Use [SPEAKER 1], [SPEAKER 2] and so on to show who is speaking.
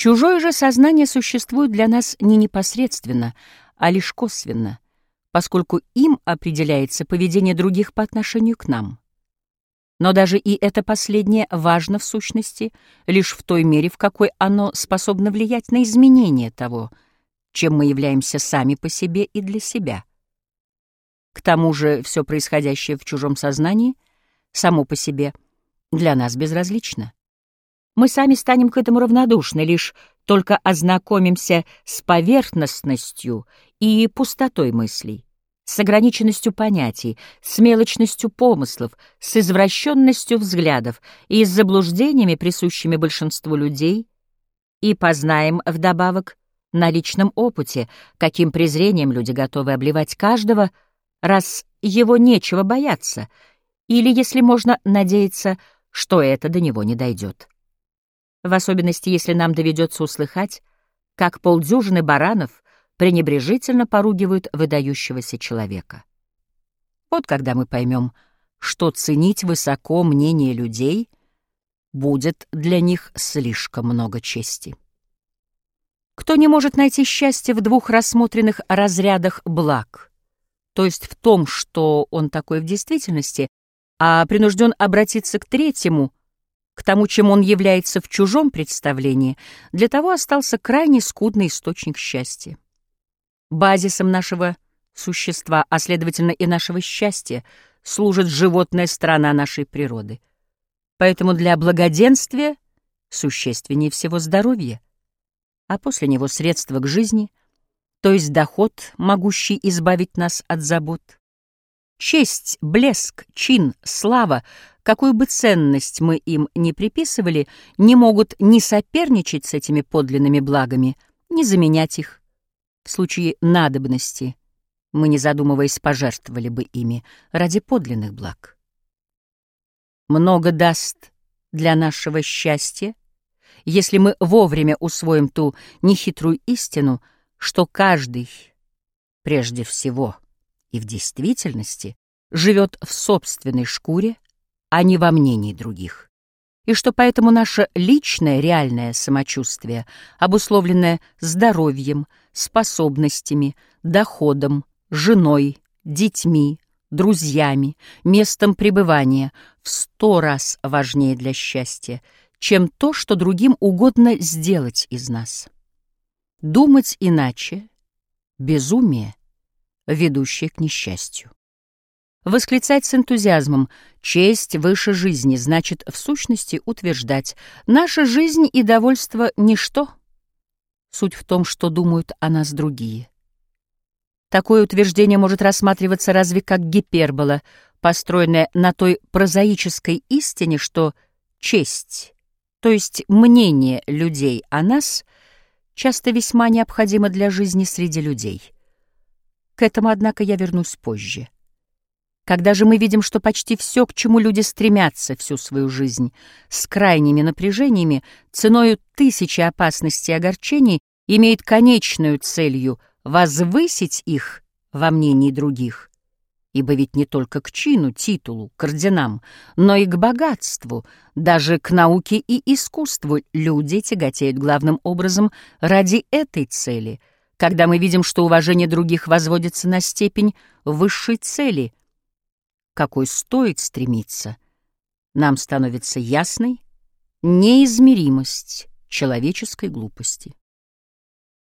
[SPEAKER 1] Чужое же сознание существует для нас не непосредственно, а лишь косвенно, поскольку им определяется поведение других по отношению к нам. Но даже и это последнее важно в сущности лишь в той мере, в какой оно способно влиять на изменение того, чем мы являемся сами по себе и для себя. К тому же все происходящее в чужом сознании само по себе для нас безразлично. Мы сами станем к этому равнодушны, лишь только ознакомимся с поверхностностью и пустотой мыслей с ограниченностью понятий, с мелочностью помыслов, с извращенностью взглядов и с заблуждениями, присущими большинству людей, и познаем вдобавок на личном опыте, каким презрением люди готовы обливать каждого, раз его нечего бояться, или, если можно, надеяться, что это до него не дойдет. В особенности, если нам доведется услыхать, как полдюжины баранов пренебрежительно поругивают выдающегося человека. Вот когда мы поймем, что ценить высоко мнение людей будет для них слишком много чести. Кто не может найти счастье в двух рассмотренных разрядах благ, то есть в том, что он такой в действительности, а принужден обратиться к третьему, к тому, чем он является в чужом представлении, для того остался крайне скудный источник счастья. Базисом нашего существа, а следовательно и нашего счастья, служит животная сторона нашей природы. Поэтому для благоденствия существеннее всего здоровье, а после него средства к жизни, то есть доход, могущий избавить нас от забот. Честь, блеск, чин, слава, какую бы ценность мы им ни приписывали, не могут ни соперничать с этими подлинными благами, ни заменять их. В случае надобности мы, не задумываясь, пожертвовали бы ими ради подлинных благ. Много даст для нашего счастья, если мы вовремя усвоим ту нехитрую истину, что каждый, прежде всего и в действительности, живет в собственной шкуре, а не во мнении других и что поэтому наше личное реальное самочувствие, обусловленное здоровьем, способностями, доходом, женой, детьми, друзьями, местом пребывания, в сто раз важнее для счастья, чем то, что другим угодно сделать из нас. Думать иначе — безумие, ведущее к несчастью. Восклицать с энтузиазмом «честь выше жизни» значит в сущности утверждать «наша жизнь и довольство — ничто». Суть в том, что думают о нас другие. Такое утверждение может рассматриваться разве как гипербола, построенная на той прозаической истине, что честь, то есть мнение людей о нас, часто весьма необходимо для жизни среди людей. К этому, однако, я вернусь позже. Когда же мы видим, что почти все, к чему люди стремятся всю свою жизнь, с крайними напряжениями, ценою тысячи опасностей и огорчений, имеет конечную целью возвысить их во мнении других, ибо ведь не только к чину, титулу, к орденам, но и к богатству, даже к науке и искусству люди тяготеют главным образом ради этой цели, когда мы видим, что уважение других возводится на степень высшей цели — какой стоит стремиться, нам становится ясной неизмеримость человеческой глупости.